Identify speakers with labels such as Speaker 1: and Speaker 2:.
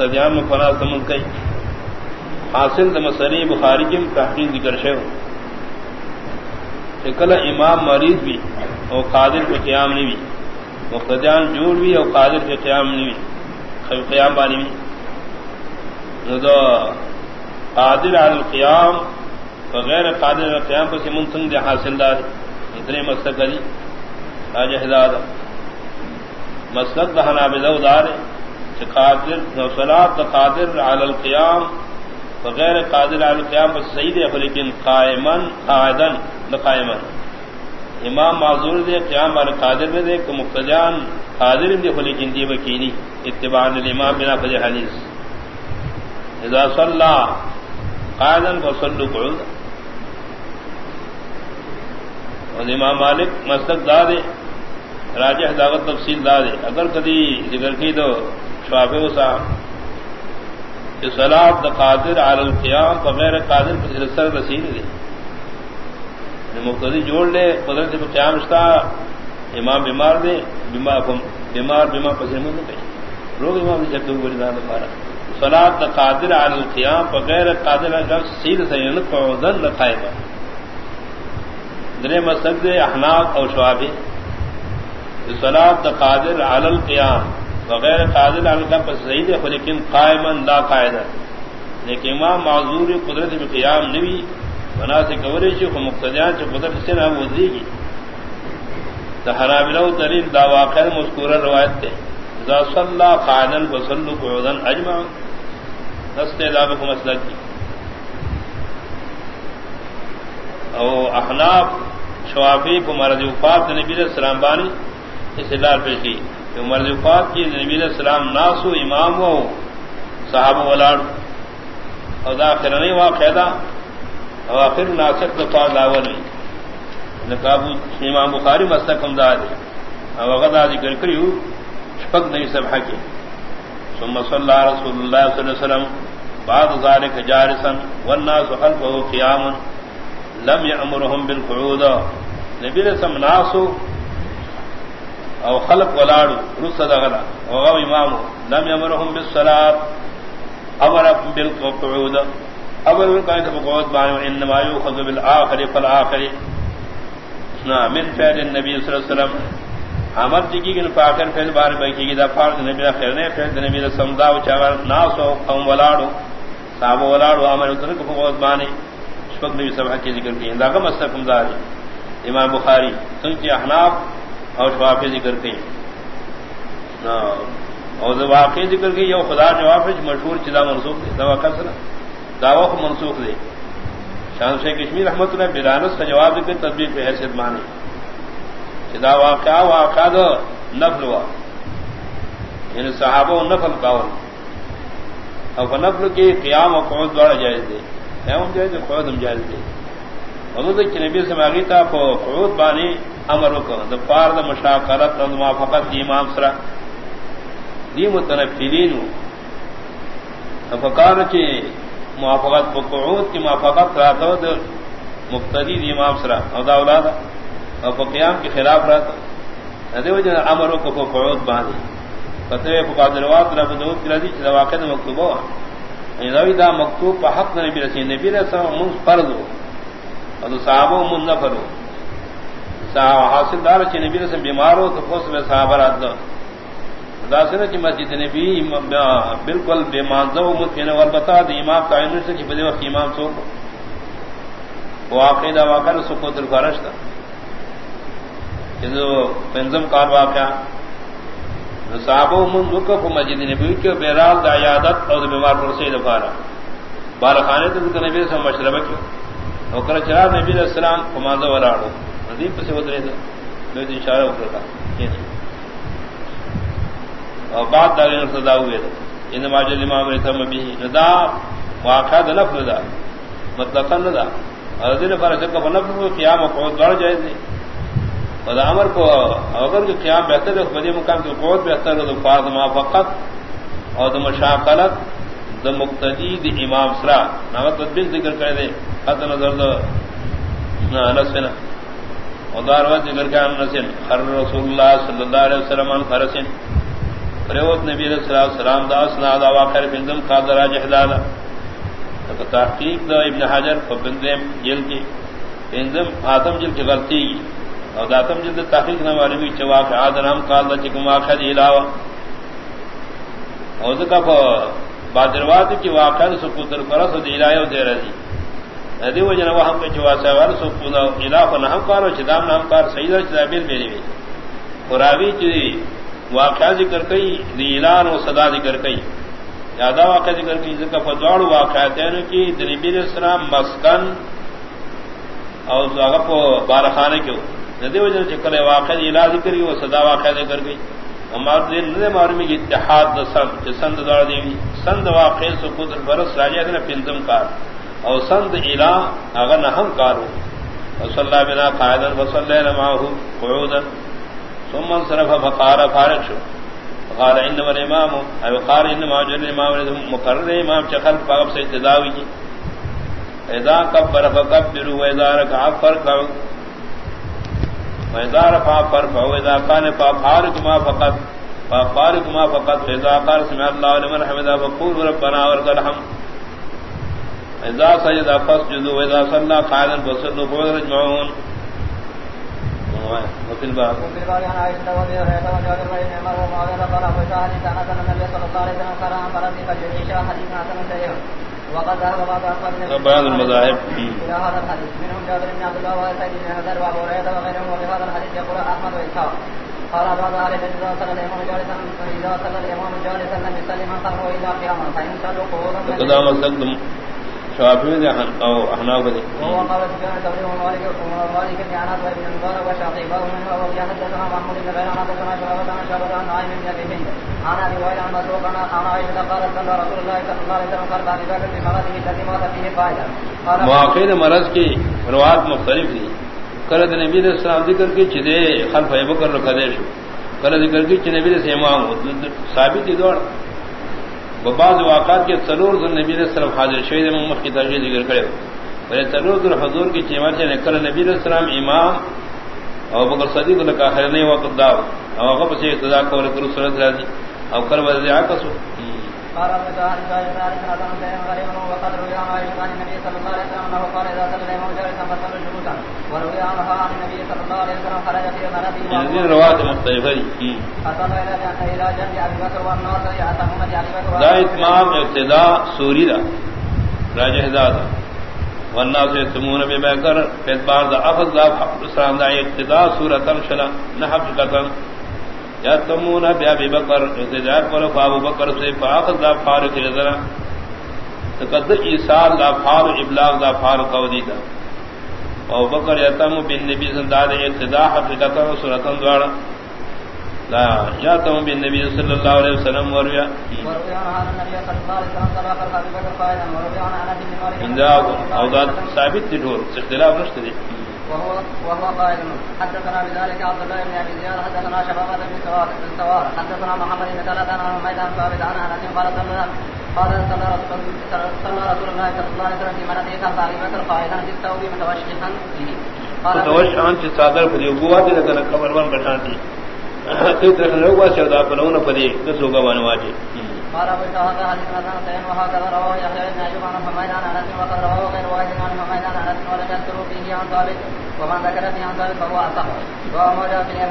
Speaker 1: مقتدیان میں فنا سمجھ گئی حاصل دا مسئلہ بخاری کی تحقیق ذکر شے ہو. کل امام مریض بھی اور قادر کے قیام نہیں بھی. مقتدیان جوڑ بھی اور قادر کے قیام نہیں بھی. قیام بانی بھی. قادر علی القیام وغیر قادر قیام پر سے منتنگ دے حاصل دار. اتنے مسئلہ کری. راجہ حداد. مسلک دہنا بلو دار ہے قادر صلاة قادر علی القیام وغیر قادر علی القیام پر صحیح دے، لیکن قائمن قائدن لقائمن امام معذور دے، قیام علی قادر میں دے، کہ مقتدیان قادر دے لیکن دی وکینی اتباع الامام بنا فضی حدیث۔ اذا صلى قائدا فصلوا قعودا اور امام مالک مسلک دا دے راجح دعوت تفصیل دا دے اگر کدی ذکر کی تو شواب وسا سلاد قادر علی القیام بغیر قادر پر سر رسید دے۔ یعنی مقتدی جوڑ لے، قدرت پر قیام شتا امام بیمار دے، بیمار بیمار بیمار پسر من کہیں۔ لوگ امام جب تو بڑی دان پارا سلاد قادر علی القیام بغیر قادر علی سید سین قعودن یعنی لقائمہ درے مسجد احناف اور شوابی سلاد قادر علی القیام بغیر قادر علی کا پس صحیح ہے لیکن قائما لا قاعدہ لیکن امام معذور قدرت میں قیام نوی بنا سے کوری چھ مقتدیان چھ قدرت سے نہ وزی گی۔ تحرابلو دلیل دا واقع مذکورہ روایت تے۔ اذا صلى قاعدا وصلوا قعودا اجمع نست ذابق مسلک کی۔ او احناف، شوافی کو مرض وفات نبی علیہ السلام بانی اس لار پیش کی۔ کہ مرض وفات کی نبی علیہ السلام ناسو امام و صحابہ ولاڑ، اور داخر نہیں واقع دا اور آخر ناسک دفاع لاول نقابو امام بخاری مستقم دا دے۔ اور وغدا ذکر کریو شپک نہیں، سبحہ کی۔ ثم صلی اللہ رسول اللہ صلی اللہ علیہ وسلم، بعد ذالک جارسا والناس خلفه قیاما، لم یعمرهم بالقعود۔ نبی علیہ السلام ناسو او خلق ولاڑو رسد غلا وغو امامو، لم یمرهم بالصلاة امر بالقعود. امر بالقعود بقعود بانو انما یوخذ بالآخر فالآخر. من فعل النبی صلی اللہ علیہ وسلم. امر چکی گن فاکر فعل بار بکی گی دا فارد نبی خیرنے فعل نبی سمدا وچاگر ناسو قوم ولاڑو صحابہ ولاڑو امر اتنک بقعود بانی شفق نبی سبحہ کی ذکر کی انداغا مستقم داری امام بخاری سنچی احناف اور ہاں، واقع ذکر کی اور واقع ذکر کی یہ خدا جواب ہے مشہور چدا منسوخ دے دوا کسر دعوا کو منسوخ دے۔ شان شیخ کشمیر رحمت اللہ بلانس کا جواب ذکر تدبیر پہ حیثیت مانی۔ چدا واقعہ واقعہ دو نفل ہوا۔ یعنی صحابہ و نفل کاول اور نفل کی قیام و قعود دوڑا جائز دے۔ قیام جائز دے، قعود ہم جائز دے۔ حضور کی نبی سے مانگی تھا قعود بانی امر کو دا پار دا مشاکرت دا موافقت دی امام سرا دی متنفلین فکار چی موافقت پا قعود کی موافقت رہتا دا مقتدی دی امام سرا او دا اولادا او پا قیام کی خلاف رہتا ندی وجہ امر کو پا قعود باندی فتوی پا قادروات رب دعوت کی رضی چی دا واقع دا مکتوب ہوا دا مکتوب پا حق نبی رسی نبی رسا منز فرض ہو اور صحابہ من نفر ہو حاصل دار چی نبی رسم بیمار ہو تو خوش میں صحابہ رات دو داسنا چی مسجد نبی بالکل بے مانزہ و مدفین والبتا دی امام تعین سے چی بدے وقت امام سو۔ واقعی دا واقع رسو کو دل فارش دا۔ چیزو پنزم کار واقع صحابہ من وقف مسجد نبی کے بیرال دا عیادت اور بیمار پر سے دفارا بارخانے تو نبی رسم مشربہ کیوں اور کر چرا نبی علیہ السلام کمانزہ ولاڑو۔ ندیب سے ادرے تھے میں تو اشارہ ہو کرتا اور بات دار سدا ہوئے تھے ان ماجل امام رتم بھی ندا واقعہ نف ندا مطلق ندا اور دن پر سے کب نف کو قیام قوت بڑھ جائے تھے اور عمر کو اگر کہ قیام بہتر ہے بدی مقام کی قوت بہتر ہے، تو فارد ما فقط اور مشاقلت د مقتدی د امام سرا۔ نامت تدبیر ذکر کر دے حد نظر دو نسنا ودار و ذکر کا نسن خر رسول اللہ صلی اللہ علیہ وسلم عن فرسن پریوت نبی علیہ الصلوۃ والسلام دا اسنا دا واقع بندم قادر جہدالا تو تحقیق دا ابن حجر فبندم جل کی۔ بندم آدم جل کی غلطی اور داتم جل تحقیق نہ معلومی چ واقع آدم قال دا چکم واقع دی علاوہ۔ اور ذکا بادروات کی واقع سکوتر پرس دی الایو دے رہی۔ ندی وجن وہ ہم کے جوا سوال سو پونا الہ نہ ہم کارو چدام نام کار سیدہ چدابیل میری بھی قراوی چی واقعہ ذکر کئی نیلان و صدا ذکر کئی۔ یادا واقعہ ذکر کی ذکر فدوڑ واقعات ہیں کہ کی دنبی السلام مسکن اور اگر کو بارخانے کے ندی وجہ چکر واقع الا ذکر کی وہ صدا واقعہ ذکر گئی ہمارے دن نے معلومی کی اتحاد دا سند سند دوڑ دیوی۔ سند واقع سکوت برس راجہ دن پندم کار۔ اور سند الا اگر نہ ہم کار صلی اللہ بنا قائدن وصلی اللہ نماہو قعودن ثم انصرف فقار فارق شو. فقال انما الامام او قال انما جل الامام مقرر امام چخل فقب سے ابتداوی کی. اذا كبر فكبروا واذا ركع فركعوا واذا رفع فرفعوا واذا كان فارق ما فقط. فارق ما فقط. فاذا قال سمع الله لمن حمده فقول ربنا ولك الحمد. اذا سجد افس فاسجدوا واذا صلى قائلا فصلوا فوق رجعون. وفي الباب. وفي الباب عن عائشة رضي الله عنها وجابر بن عمر ومعاوية قال فشا حديث أن النبي صلى الله عليه وسلم قال عن فرسي فالجيش حديث حسن سيئ وقد ذهب بعض أصحاب بعض المذاهب. إلى هذا الحديث منهم جابر بن عبد الله وسعيد بن حذر وأبو هريرة وغيرهم وفي هذا الحديث يقول أحمد وإسحاق قال بعض أهل العلم إذا صلى الإمام جالسا إذا صلى الإمام جالسا لم يسلم من خلفه إلا قياما فإن صلوا قعودا شافعی دے او احناف دے وہ قال ومالك بن بن محمود بن غير عن عن بن ابي هند عن ابي وائل عن مسروق عن عائشة قالت صلى رسول الله صلى الله عليه وسلم قال في مرضه الذي مات فيه مواقع مرض کی روایت مختلف تھی کرد نبی علیہ السلام ذکر کی چدے خلف ابو بکر رکھا دے شو کرد ذکر کی چ نبی علیہ امام ثابت ہی دوڑ بعض واقعات کے سرور نبی علیہ السلام حاضر شہید محمد کی ترجیح ذکر کرے میرے سرور حضور کی چیمر سے نکل نبی علیہ السلام امام اور بکر صدیق نے کہا خیر نہیں وقت داو اور وقت سے ابتدا کو کرو سرت راضی اور کر وجہ سے آکسو قال ابن وقد روي عن عائشة عن النبي صلى الله عليه وسلم انه قال اذا صلى الامام جالسا فصلوا جلوسا وروي عنها عن النبي صلى الله عليه وسلم خرج في مرضه هذه روایت مختلفه فصلى الى جنب ابي بكر والناس يعتمون ابي بكر لا اتمام ابتداء سوری دا. راجہ ہدایت والناس يتمون ابي بكر في بعض افضل اسلام دا ابتداء سورۃ الشلا نحب قتل یا تمون ابی بکر اتجاہ پر ابو بکر سے فاخذ لا فارق نظر تقد ایثار لا فار ابلاغ لا فار قودی دا ابو بکر یتم بن نبی زنداد ابتداء حقیقت و سورۃ دوڑ لا یا تم بن نبی صلی اللہ علیہ وسلم ورویا وریا او ذات ثابت تھی ڈھول اختلاف نشتے دی وهو وهو قائل حدثنا بذلك عبد الله بن ابي زياد حدثنا شبابه بن سوار حدثنا محمد بن ثلاثه عن ميدان ثابت عن انس قال صلى قال صلى رسول الله صلى الله عليه وسلم في مرضه تقريبا قائلا في الثوب متوشحا به متوشحا في صادر في ابوات لكن خبر من بشانتي کئی لوگ واسے دا پلون پدی کسو گوان واجی قال ابو شهاب حديث مثلا سين وهكذا رواه يحيى بن ايوب عن حميدان عن انس وقد رواه غير واحد عن حميدان عن انس ولم يذكروا فيه عن ثابت ومن ذكر فيه عن ثابت فهو اصح وهو موجود في